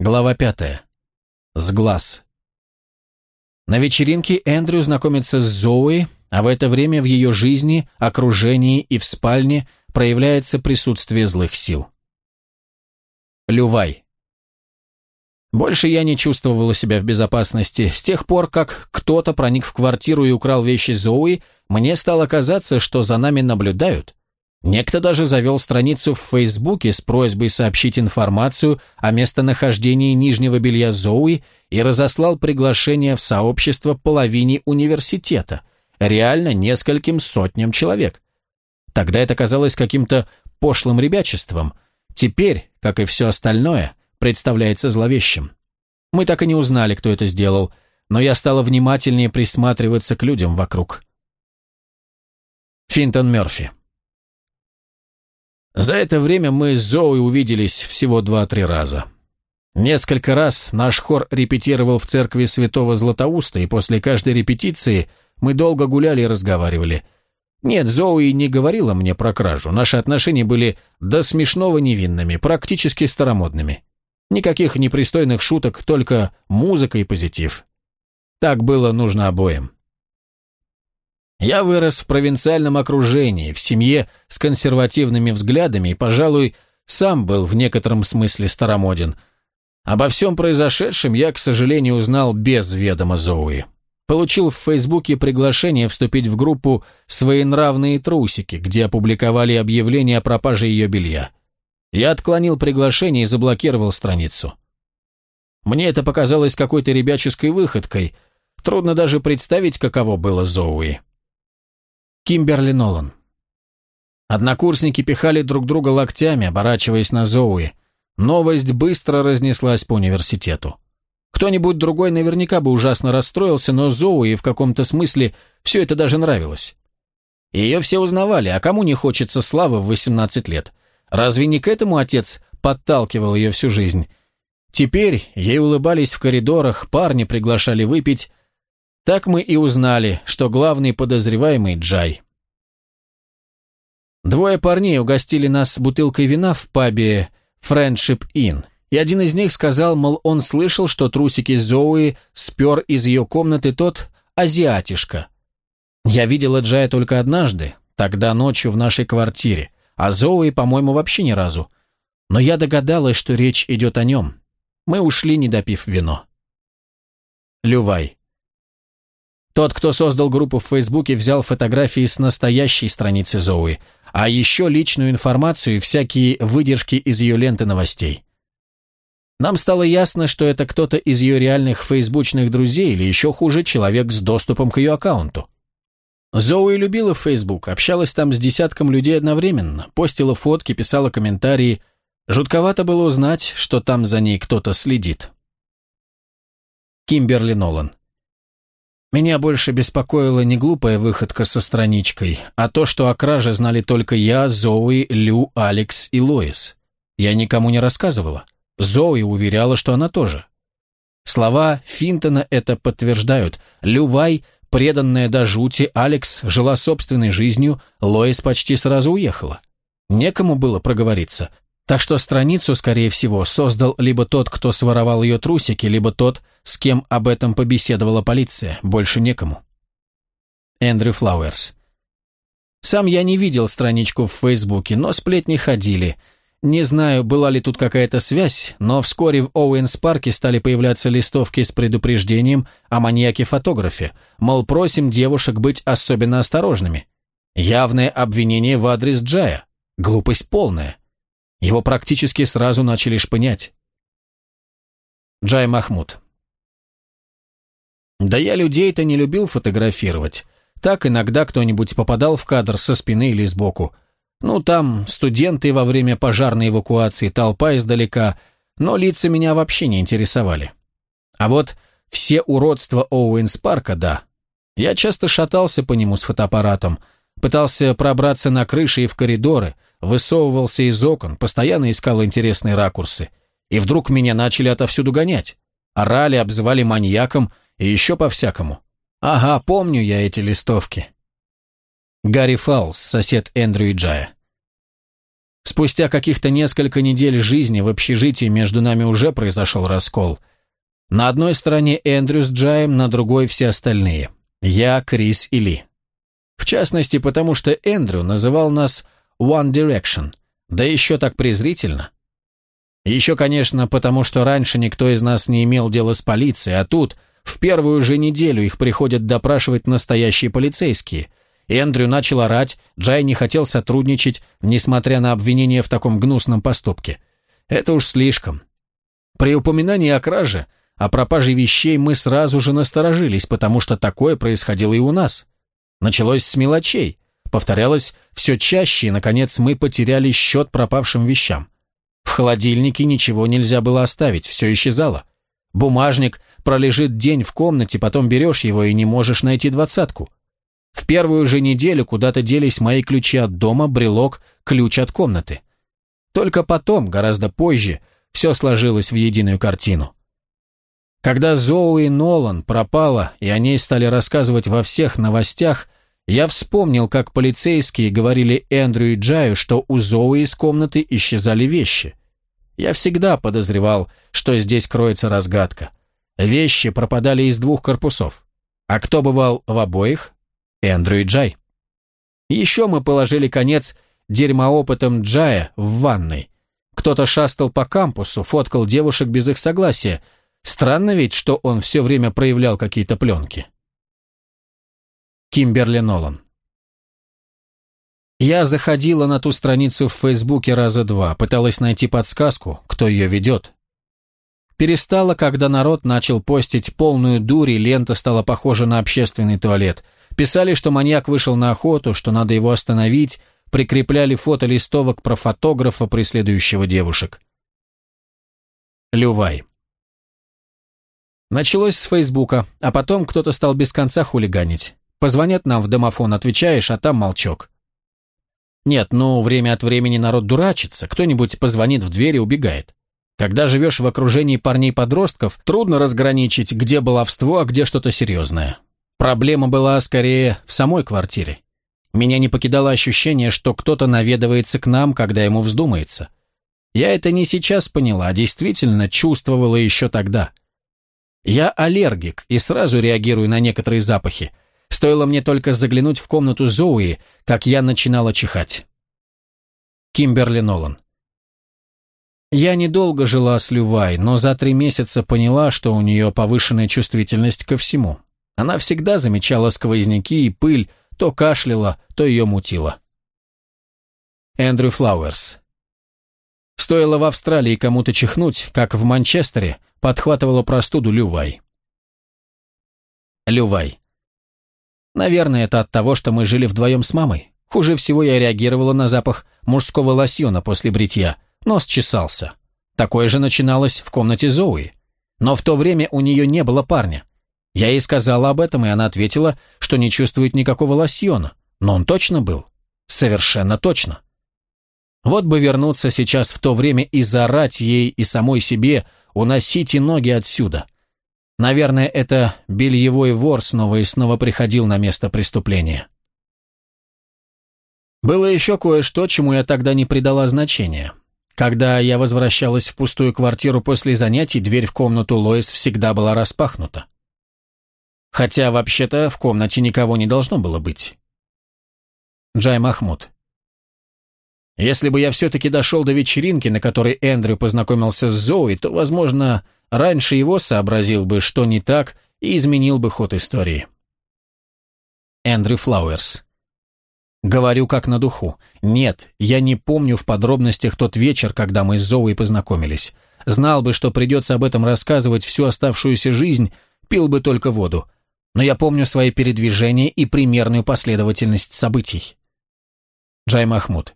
Глава пятая. С глаз. На вечеринке Эндрю знакомится с Зои, а в это время в ее жизни, окружении и в спальне проявляется присутствие злых сил. Лювай. Больше я не чувствовала себя в безопасности. С тех пор, как кто-то проник в квартиру и украл вещи Зои, мне стало казаться, что за нами наблюдают. Некто даже завел страницу в Фейсбуке с просьбой сообщить информацию о местонахождении нижнего белья Зоуи и разослал приглашение в сообщество половине университета, реально нескольким сотням человек. Тогда это казалось каким-то пошлым ребячеством. Теперь, как и все остальное, представляется зловещим. Мы так и не узнали, кто это сделал, но я стала внимательнее присматриваться к людям вокруг. Финтон Мерфи. За это время мы с Зоуи увиделись всего два-три раза. Несколько раз наш хор репетировал в церкви святого Златоуста, и после каждой репетиции мы долго гуляли и разговаривали. Нет, Зоуи не говорила мне про кражу, наши отношения были до смешного невинными, практически старомодными. Никаких непристойных шуток, только музыка и позитив. Так было нужно обоим. Я вырос в провинциальном окружении, в семье с консервативными взглядами и, пожалуй, сам был в некотором смысле старомоден. Обо всем произошедшем я, к сожалению, узнал без ведома Зоуи. Получил в Фейсбуке приглашение вступить в группу «Своенравные трусики», где опубликовали объявление о пропаже ее белья. Я отклонил приглашение и заблокировал страницу. Мне это показалось какой-то ребяческой выходкой. Трудно даже представить, каково было Зоуи. Кимберли Нолан. Однокурсники пихали друг друга локтями, оборачиваясь на Зоуи. Новость быстро разнеслась по университету. Кто-нибудь другой наверняка бы ужасно расстроился, но Зоуи в каком-то смысле все это даже нравилось. Ее все узнавали, а кому не хочется славы в 18 лет? Разве не к этому отец подталкивал ее всю жизнь? Теперь ей улыбались в коридорах, парни приглашали выпить, так мы и узнали, что главный подозреваемый – Джай. Двое парней угостили нас бутылкой вина в пабе «Friendship Inn», и один из них сказал, мол, он слышал, что трусики Зоуи спер из ее комнаты тот азиатишка. Я видела Джая только однажды, тогда ночью в нашей квартире, а Зоуи, по-моему, вообще ни разу. Но я догадалась, что речь идет о нем. Мы ушли, не допив вино. Лювай. Тот, кто создал группу в Фейсбуке, взял фотографии с настоящей страницы Зоуи, а еще личную информацию и всякие выдержки из ее ленты новостей. Нам стало ясно, что это кто-то из ее реальных фейсбучных друзей или еще хуже, человек с доступом к ее аккаунту. Зоуи любила Фейсбук, общалась там с десятком людей одновременно, постила фотки, писала комментарии. Жутковато было узнать, что там за ней кто-то следит. Кимберли Нолан меня больше беспокоила не глупая выходка со страничкой, а то, что о краже знали только я, Зои, Лю, Алекс и Лоис. Я никому не рассказывала. Зои уверяла, что она тоже. Слова Финтона это подтверждают. Лювай, преданная до жути, Алекс жила собственной жизнью, Лоис почти сразу уехала. Некому было проговориться, так что страницу, скорее всего, создал либо тот, кто своровал ее трусики, либо тот, с кем об этом побеседовала полиция, больше некому. Эндрю Флауэрс. Сам я не видел страничку в Фейсбуке, но сплетни ходили. Не знаю, была ли тут какая-то связь, но вскоре в Оуэнс-парке стали появляться листовки с предупреждением о маньяке-фотографе, мол, просим девушек быть особенно осторожными. Явное обвинение в адрес Джая. Глупость полная. Его практически сразу начали шпынять. Джай Махмуд. Да я людей-то не любил фотографировать. Так иногда кто-нибудь попадал в кадр со спины или сбоку. Ну, там студенты во время пожарной эвакуации, толпа издалека, но лица меня вообще не интересовали. А вот все уродства Оуэнс Парка, да. Я часто шатался по нему с фотоаппаратом, пытался пробраться на крыши и в коридоры – высовывался из окон, постоянно искал интересные ракурсы. И вдруг меня начали отовсюду гонять. Орали, обзывали маньяком и еще по-всякому. Ага, помню я эти листовки. Гарри Фаулс, сосед Эндрю и Джая. Спустя каких-то несколько недель жизни в общежитии между нами уже произошел раскол. На одной стороне Эндрю с Джаем, на другой все остальные. Я, Крис и Ли. В частности, потому что Эндрю называл нас One Direction, да еще так презрительно. Еще, конечно, потому что раньше никто из нас не имел дела с полицией, а тут в первую же неделю их приходят допрашивать настоящие полицейские. Эндрю начал орать, Джай не хотел сотрудничать, несмотря на обвинение в таком гнусном поступке. Это уж слишком. При упоминании о краже, о пропаже вещей мы сразу же насторожились, потому что такое происходило и у нас. Началось с мелочей – повторялось все чаще, и, наконец, мы потеряли счет пропавшим вещам. В холодильнике ничего нельзя было оставить, все исчезало. Бумажник пролежит день в комнате, потом берешь его и не можешь найти двадцатку. В первую же неделю куда-то делись мои ключи от дома, брелок, ключ от комнаты. Только потом, гораздо позже, все сложилось в единую картину. Когда Зоуи Нолан пропала, и о ней стали рассказывать во всех новостях, я вспомнил, как полицейские говорили Эндрю и Джаю, что у Зоуи из комнаты исчезали вещи. Я всегда подозревал, что здесь кроется разгадка. Вещи пропадали из двух корпусов. А кто бывал в обоих? Эндрю и Джай. Еще мы положили конец дерьмоопытом Джая в ванной. Кто-то шастал по кампусу, фоткал девушек без их согласия. Странно ведь, что он все время проявлял какие-то пленки. Кимберли Нолан. Я заходила на ту страницу в Фейсбуке раза два, пыталась найти подсказку, кто ее ведет. Перестала, когда народ начал постить полную дурь, и лента стала похожа на общественный туалет. Писали, что маньяк вышел на охоту, что надо его остановить, прикрепляли фото листовок про фотографа, преследующего девушек. Лювай. Началось с Фейсбука, а потом кто-то стал без конца хулиганить. Позвонят нам в домофон, отвечаешь, а там молчок. Нет, ну, время от времени народ дурачится, кто-нибудь позвонит в дверь и убегает. Когда живешь в окружении парней-подростков, трудно разграничить, где баловство, а где что-то серьезное. Проблема была скорее в самой квартире. Меня не покидало ощущение, что кто-то наведывается к нам, когда ему вздумается. Я это не сейчас поняла, а действительно чувствовала еще тогда. Я аллергик и сразу реагирую на некоторые запахи – Стоило мне только заглянуть в комнату Зоуи, как я начинала чихать. Кимберли Нолан. Я недолго жила с Лювай, но за три месяца поняла, что у нее повышенная чувствительность ко всему. Она всегда замечала сквозняки и пыль, то кашляла, то ее мутило. Эндрю Флауэрс. Стоило в Австралии кому-то чихнуть, как в Манчестере подхватывала простуду Лювай. Лювай. Наверное, это от того, что мы жили вдвоем с мамой. Хуже всего я реагировала на запах мужского лосьона после бритья. Нос чесался. Такое же начиналось в комнате Зои. Но в то время у нее не было парня. Я ей сказала об этом, и она ответила, что не чувствует никакого лосьона. Но он точно был. Совершенно точно. Вот бы вернуться сейчас в то время и заорать ей и самой себе «Уносите ноги отсюда!» Наверное, это бельевой вор снова и снова приходил на место преступления. Было еще кое-что, чему я тогда не придала значения. Когда я возвращалась в пустую квартиру после занятий, дверь в комнату Лоис всегда была распахнута. Хотя, вообще-то, в комнате никого не должно было быть. Джай Махмуд. Если бы я все-таки дошел до вечеринки, на которой Эндрю познакомился с Зоей, то, возможно, раньше его сообразил бы, что не так, и изменил бы ход истории. Эндрю Флауэрс. Говорю как на духу. Нет, я не помню в подробностях тот вечер, когда мы с Зоей познакомились. Знал бы, что придется об этом рассказывать всю оставшуюся жизнь, пил бы только воду. Но я помню свои передвижения и примерную последовательность событий. Джай Махмуд.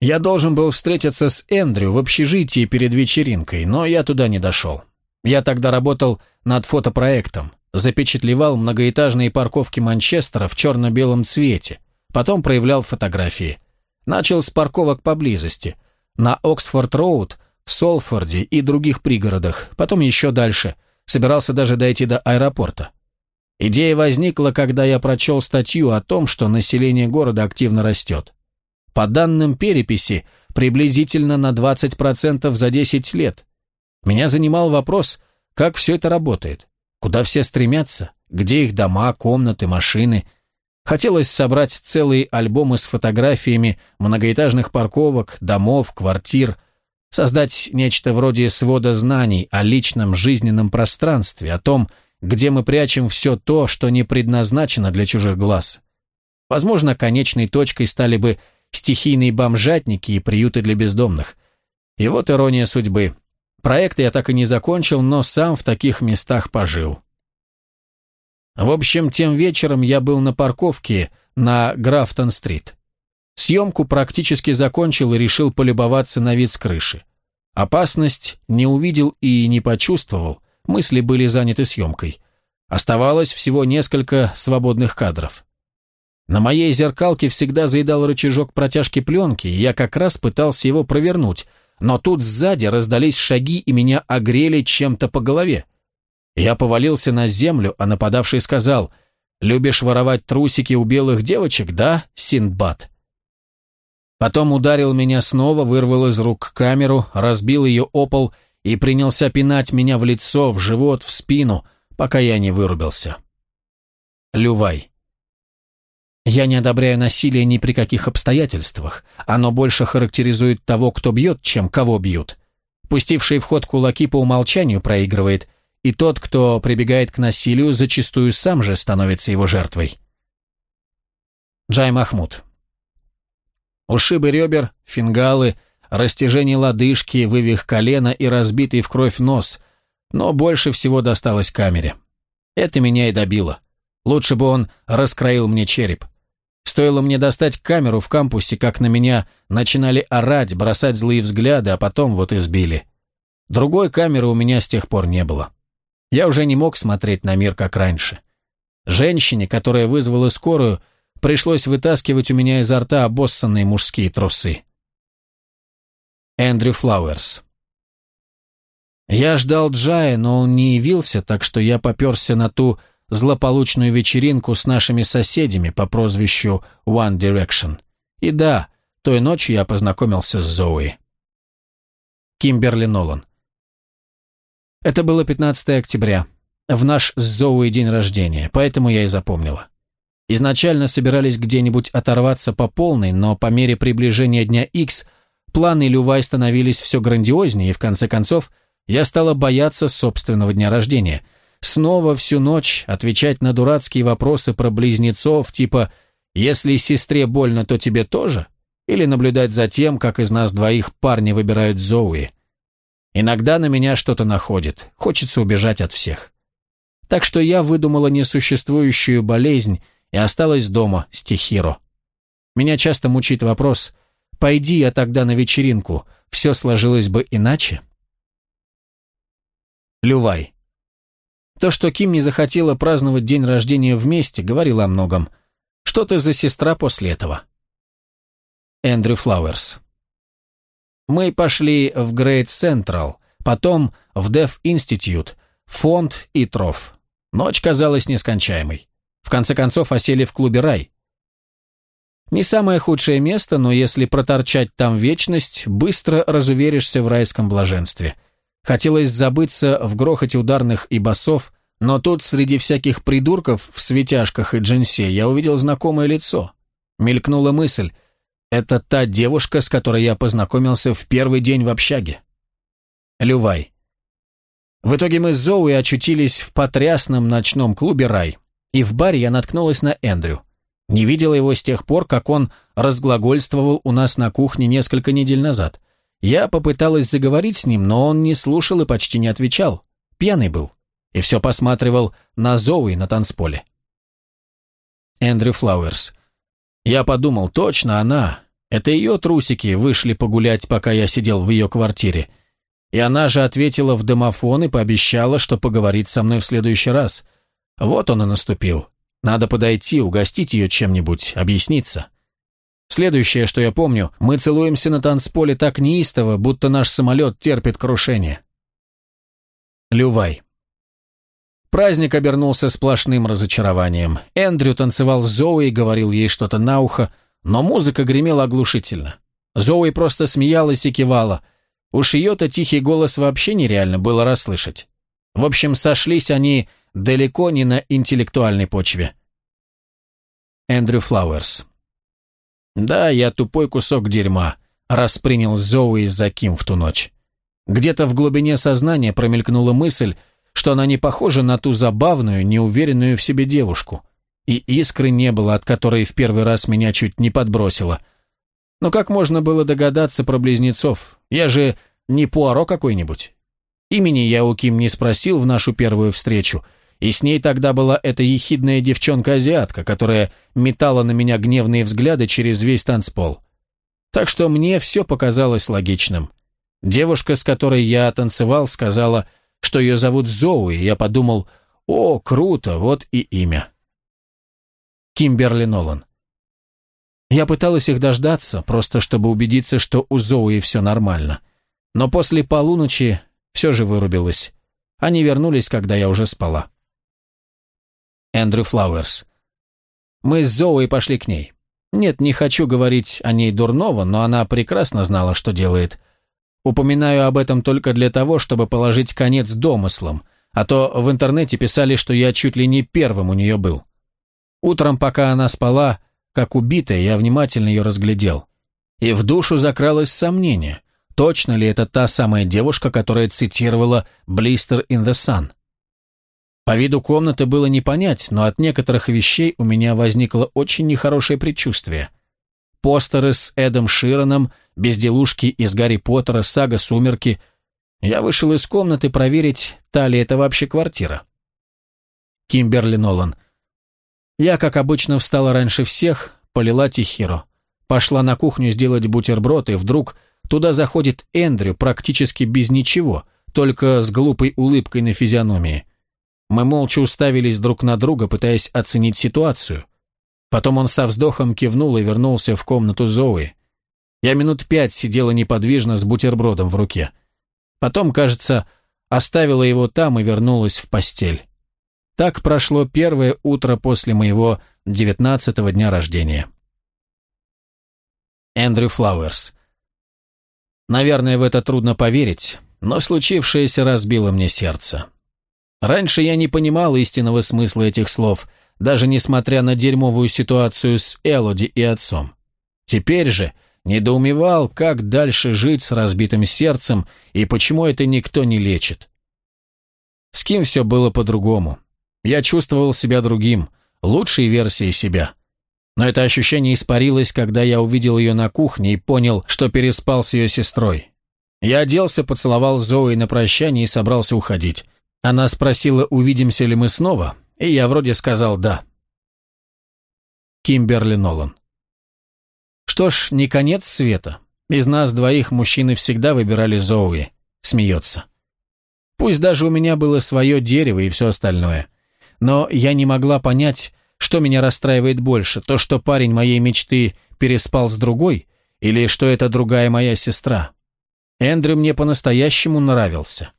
Я должен был встретиться с Эндрю в общежитии перед вечеринкой, но я туда не дошел. Я тогда работал над фотопроектом, запечатлевал многоэтажные парковки Манчестера в черно-белом цвете, потом проявлял фотографии. Начал с парковок поблизости, на Оксфорд-Роуд, в Солфорде и других пригородах, потом еще дальше, собирался даже дойти до аэропорта. Идея возникла, когда я прочел статью о том, что население города активно растет. По данным переписи, приблизительно на 20% за 10 лет. Меня занимал вопрос, как все это работает, куда все стремятся, где их дома, комнаты, машины. Хотелось собрать целые альбомы с фотографиями многоэтажных парковок, домов, квартир, создать нечто вроде свода знаний о личном жизненном пространстве, о том, где мы прячем все то, что не предназначено для чужих глаз. Возможно, конечной точкой стали бы стихийные бомжатники и приюты для бездомных. И вот ирония судьбы. Проект я так и не закончил, но сам в таких местах пожил. В общем, тем вечером я был на парковке на Графтон-стрит. Съемку практически закончил и решил полюбоваться на вид с крыши. Опасность не увидел и не почувствовал, мысли были заняты съемкой. Оставалось всего несколько свободных кадров. На моей зеркалке всегда заедал рычажок протяжки пленки, и я как раз пытался его провернуть, но тут сзади раздались шаги и меня огрели чем-то по голове. Я повалился на землю, а нападавший сказал, «Любишь воровать трусики у белых девочек, да, Синдбад?» Потом ударил меня снова, вырвал из рук камеру, разбил ее опол и принялся пинать меня в лицо, в живот, в спину, пока я не вырубился. Лювай. Я не одобряю насилие ни при каких обстоятельствах. Оно больше характеризует того, кто бьет, чем кого бьют. Пустивший в ход кулаки по умолчанию проигрывает, и тот, кто прибегает к насилию, зачастую сам же становится его жертвой. Джай Махмуд. Ушибы ребер, фингалы, растяжение лодыжки, вывих колена и разбитый в кровь нос, но больше всего досталось камере. Это меня и добило. Лучше бы он раскроил мне череп. Стоило мне достать камеру в кампусе, как на меня начинали орать, бросать злые взгляды, а потом вот избили. Другой камеры у меня с тех пор не было. Я уже не мог смотреть на мир, как раньше. Женщине, которая вызвала скорую, пришлось вытаскивать у меня изо рта обоссанные мужские трусы. Эндрю Флауэрс я ждал Джая, но он не явился, так что я попёрся на ту злополучную вечеринку с нашими соседями по прозвищу One Direction. И да, той ночью я познакомился с Зои. Кимберли Нолан. Это было 15 октября, в наш с Зоуи день рождения, поэтому я и запомнила. Изначально собирались где-нибудь оторваться по полной, но по мере приближения дня X планы Лювай становились все грандиознее, и в конце концов я стала бояться собственного дня рождения – снова всю ночь отвечать на дурацкие вопросы про близнецов, типа «Если сестре больно, то тебе тоже?» или наблюдать за тем, как из нас двоих парни выбирают Зоуи. Иногда на меня что-то находит, хочется убежать от всех. Так что я выдумала несуществующую болезнь и осталась дома с Тихиро. Меня часто мучит вопрос, пойди я тогда на вечеринку, все сложилось бы иначе? Лювай. То, что Ким не захотела праздновать день рождения вместе, говорила о многом. Что ты за сестра после этого? Эндрю Флауэрс. Мы пошли в Грейт Централ, потом в Дев Институт, фонд и троф. Ночь казалась нескончаемой. В конце концов осели в клубе «Рай». Не самое худшее место, но если проторчать там вечность, быстро разуверишься в райском блаженстве – Хотелось забыться в грохоте ударных и басов, но тут среди всяких придурков в светяшках и джинсе я увидел знакомое лицо. Мелькнула мысль. Это та девушка, с которой я познакомился в первый день в общаге. Лювай. В итоге мы с Зоуи очутились в потрясном ночном клубе «Рай», и в баре я наткнулась на Эндрю. Не видела его с тех пор, как он разглагольствовал у нас на кухне несколько недель назад. Я попыталась заговорить с ним, но он не слушал и почти не отвечал. Пьяный был. И все посматривал на Зоуи на танцполе. Эндрю Флауэрс. Я подумал, точно она. Это ее трусики вышли погулять, пока я сидел в ее квартире. И она же ответила в домофон и пообещала, что поговорит со мной в следующий раз. Вот он и наступил. Надо подойти, угостить ее чем-нибудь, объясниться. Следующее, что я помню, мы целуемся на танцполе так неистово, будто наш самолет терпит крушение. Лювай. Праздник обернулся сплошным разочарованием. Эндрю танцевал с Зоей говорил ей что-то на ухо, но музыка гремела оглушительно. Зои просто смеялась и кивала. Уж ее-то тихий голос вообще нереально было расслышать. В общем, сошлись они далеко не на интеллектуальной почве. Эндрю Флауэрс да, я тупой кусок дерьма, распринял Зоуи за Ким в ту ночь. Где-то в глубине сознания промелькнула мысль, что она не похожа на ту забавную, неуверенную в себе девушку. И искры не было, от которой в первый раз меня чуть не подбросило. Но как можно было догадаться про близнецов? Я же не Пуаро какой-нибудь. Имени я у Ким не спросил в нашу первую встречу — и с ней тогда была эта ехидная девчонка-азиатка, которая метала на меня гневные взгляды через весь танцпол. Так что мне все показалось логичным. Девушка, с которой я танцевал, сказала, что ее зовут Зоуи. и я подумал, о, круто, вот и имя. Кимберли Нолан. Я пыталась их дождаться, просто чтобы убедиться, что у Зоуи все нормально. Но после полуночи все же вырубилось. Они вернулись, когда я уже спала. Эндрю Флауэрс. Мы с Зоуей пошли к ней. Нет, не хочу говорить о ней дурного, но она прекрасно знала, что делает. Упоминаю об этом только для того, чтобы положить конец домыслам, а то в интернете писали, что я чуть ли не первым у нее был. Утром, пока она спала, как убитая, я внимательно ее разглядел. И в душу закралось сомнение, точно ли это та самая девушка, которая цитировала "Блистер in the Sun». По виду комнаты было не понять, но от некоторых вещей у меня возникло очень нехорошее предчувствие. Постеры с Эдом Широном, безделушки из Гарри Поттера, сага «Сумерки». Я вышел из комнаты проверить, та ли это вообще квартира. Кимберли Нолан. Я, как обычно, встала раньше всех, полила Тихиру. Пошла на кухню сделать бутерброд, и вдруг туда заходит Эндрю практически без ничего, только с глупой улыбкой на физиономии. Мы молча уставились друг на друга, пытаясь оценить ситуацию. Потом он со вздохом кивнул и вернулся в комнату Зои. Я минут пять сидела неподвижно с бутербродом в руке. Потом, кажется, оставила его там и вернулась в постель. Так прошло первое утро после моего девятнадцатого дня рождения. Эндрю Флауэрс. Наверное, в это трудно поверить, но случившееся разбило мне сердце. Раньше я не понимал истинного смысла этих слов, даже несмотря на дерьмовую ситуацию с Элоди и отцом. Теперь же недоумевал, как дальше жить с разбитым сердцем и почему это никто не лечит. С кем все было по-другому. Я чувствовал себя другим, лучшей версией себя. Но это ощущение испарилось, когда я увидел ее на кухне и понял, что переспал с ее сестрой. Я оделся, поцеловал Зои на прощание и собрался уходить. Она спросила, увидимся ли мы снова, и я вроде сказал «да». Кимберли Нолан. Что ж, не конец света. Из нас двоих мужчины всегда выбирали Зоуи. Смеется. Пусть даже у меня было свое дерево и все остальное. Но я не могла понять, что меня расстраивает больше, то, что парень моей мечты переспал с другой, или что это другая моя сестра. Эндрю мне по-настоящему нравился.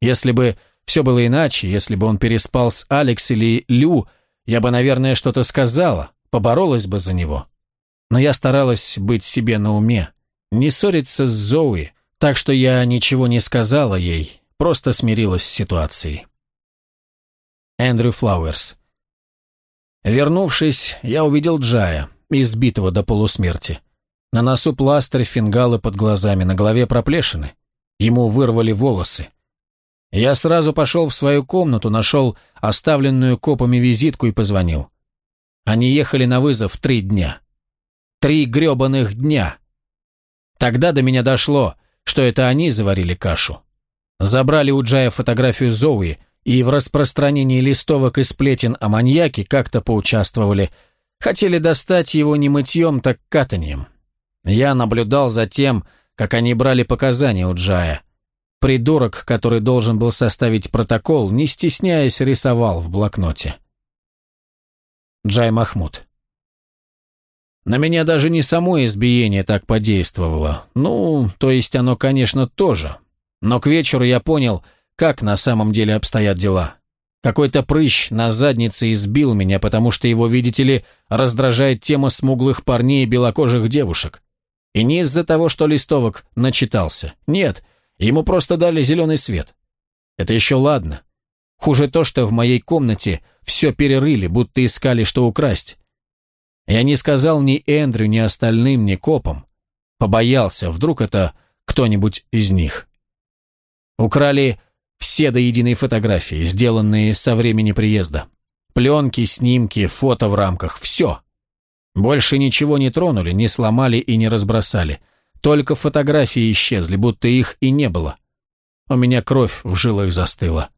Если бы все было иначе, если бы он переспал с Алекс или Лю, я бы, наверное, что-то сказала, поборолась бы за него. Но я старалась быть себе на уме, не ссориться с Зои, так что я ничего не сказала ей, просто смирилась с ситуацией. Эндрю Флауэрс. Вернувшись, я увидел Джая, избитого до полусмерти. На носу пластырь, фингалы под глазами, на голове проплешины. Ему вырвали волосы. Я сразу пошел в свою комнату, нашел оставленную копами визитку и позвонил. Они ехали на вызов три дня. Три грёбаных дня. Тогда до меня дошло, что это они заварили кашу. Забрали у Джая фотографию Зоуи и в распространении листовок и сплетен о маньяке как-то поучаствовали. Хотели достать его не мытьем, так катаньем. Я наблюдал за тем, как они брали показания у Джая – Придурок, который должен был составить протокол, не стесняясь, рисовал в блокноте. Джай Махмуд. На меня даже не само избиение так подействовало. Ну, то есть оно, конечно, тоже. Но к вечеру я понял, как на самом деле обстоят дела. Какой-то прыщ на заднице избил меня, потому что его, видите ли, раздражает тема смуглых парней и белокожих девушек. И не из-за того, что листовок начитался. Нет, Ему просто дали зеленый свет. Это еще ладно. Хуже то, что в моей комнате все перерыли, будто искали, что украсть. Я не сказал ни Эндрю, ни остальным, ни копам. Побоялся, вдруг это кто-нибудь из них. Украли все до единой фотографии, сделанные со времени приезда. Пленки, снимки, фото в рамках, все. Больше ничего не тронули, не сломали и не разбросали. Только фотографии исчезли, будто их и не было. У меня кровь в жилах застыла.